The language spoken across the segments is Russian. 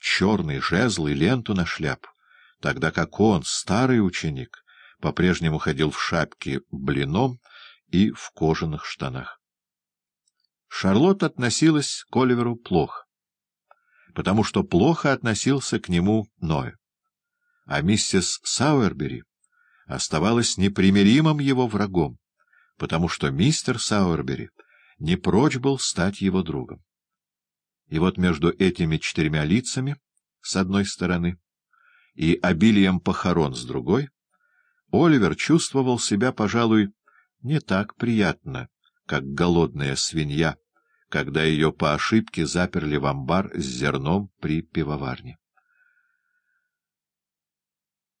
черный жезл и ленту на шляпу, тогда как он, старый ученик, по-прежнему ходил в шапке блином и в кожаных штанах. Шарлотт относилась к Оливеру плохо, потому что плохо относился к нему Ноэ. А миссис Сауэрбери оставалась непримиримым его врагом, потому что мистер Сауэрбери не прочь был стать его другом. И вот между этими четырьмя лицами, с одной стороны, и обилием похорон с другой, Оливер чувствовал себя, пожалуй, не так приятно, как голодная свинья, когда ее по ошибке заперли в амбар с зерном при пивоварне.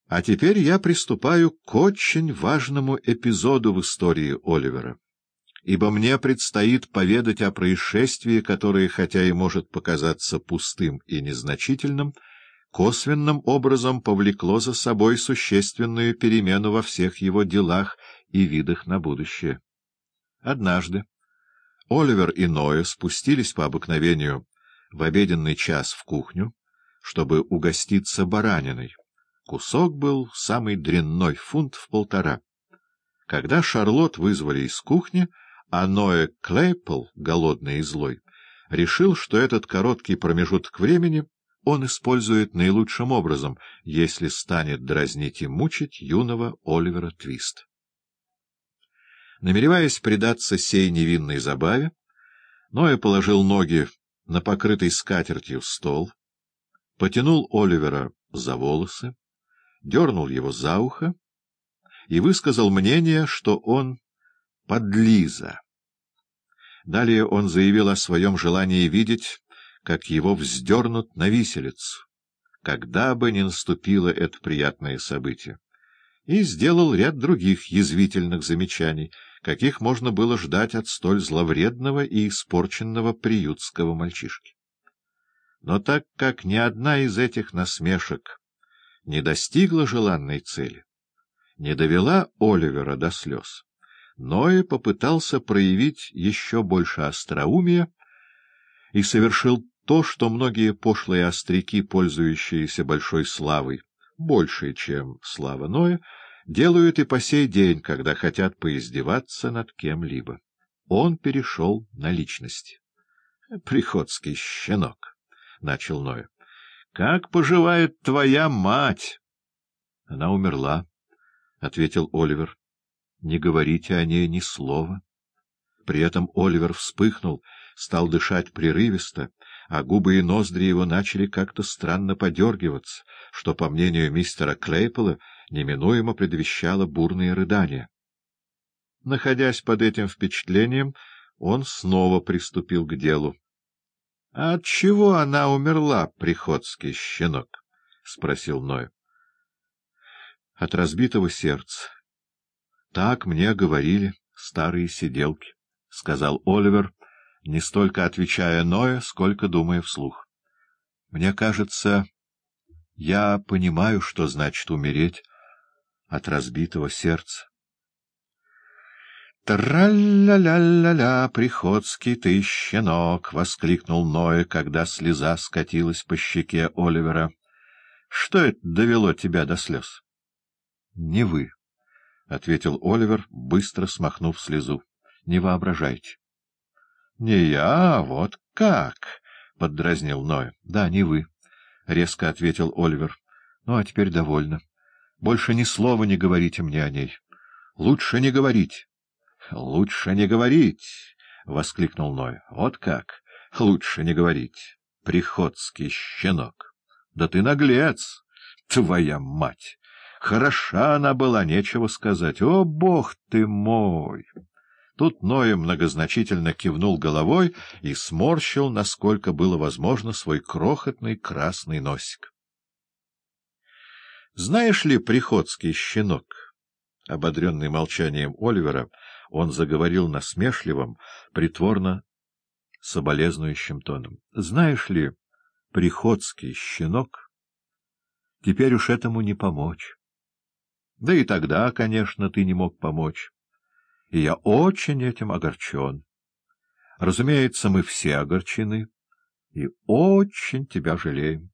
А теперь я приступаю к очень важному эпизоду в истории Оливера, ибо мне предстоит поведать о происшествии, которое, хотя и может показаться пустым и незначительным, косвенным образом повлекло за собой существенную перемену во всех его делах и видах на будущее. Однажды Оливер и Ноя спустились по обыкновению в обеденный час в кухню, чтобы угоститься бараниной. Кусок был самый дрянной, фунт в полтора. Когда Шарлот вызвали из кухни, а Ноэ Клейпл, голодный и злой, решил, что этот короткий промежуток времени он использует наилучшим образом, если станет дразнить и мучить юного Оливера Твист. Намереваясь предаться сей невинной забаве, Ноя положил ноги на покрытый скатертью стол, потянул Оливера за волосы, дернул его за ухо и высказал мнение, что он подлиза. Далее он заявил о своем желании видеть, как его вздернут на виселицу, когда бы ни наступило это приятное событие, и сделал ряд других язвительных замечаний, каких можно было ждать от столь зловредного и испорченного приютского мальчишки. Но так как ни одна из этих насмешек не достигла желанной цели, не довела Оливера до слез, но и попытался проявить еще больше остроумия и совершил то, что многие пошлые остряки, пользующиеся большой славой, большей, чем слава Ноя, делают и по сей день, когда хотят поиздеваться над кем-либо. Он перешел на личности. — Приходский щенок, — начал Ноя. — Как поживает твоя мать? — Она умерла, — ответил Оливер. — Не говорите о ней ни слова. При этом Оливер вспыхнул, стал дышать прерывисто, а губы и ноздри его начали как-то странно подергиваться, что, по мнению мистера Клейпола, неминуемо предвещало бурные рыдания. Находясь под этим впечатлением, он снова приступил к делу. — А от чего она умерла, приходский щенок? — спросил Ной. — От разбитого сердца. — Так мне говорили старые сиделки, — сказал Оливер, не столько отвечая Ноя, сколько думая вслух. — Мне кажется, я понимаю, что значит умереть от разбитого сердца. «Тра-ля-ля-ля-ля, Приходский ты щенок!» — воскликнул Ноя, когда слеза скатилась по щеке Оливера. «Что это довело тебя до слез?» «Не вы», — ответил Оливер, быстро смахнув слезу. «Не воображайте». «Не я, а вот как!» — поддразнил Ноя. «Да, не вы», — резко ответил Оливер. «Ну, а теперь довольно. Больше ни слова не говорите мне о ней. Лучше не говорить». «Лучше не говорить!» — воскликнул Ноя. «Вот как! Лучше не говорить! Приходский щенок! Да ты наглец! Твоя мать! Хороша она была, нечего сказать! О, бог ты мой!» Тут Ноя многозначительно кивнул головой и сморщил, насколько было возможно, свой крохотный красный носик. — Знаешь ли, приходский щенок, ободренный молчанием Оливера, он заговорил насмешливым, притворно соболезнующим тоном. — Знаешь ли, приходский щенок, теперь уж этому не помочь. Да и тогда, конечно, ты не мог помочь и я очень этим огорчен. Разумеется, мы все огорчены и очень тебя жалеем.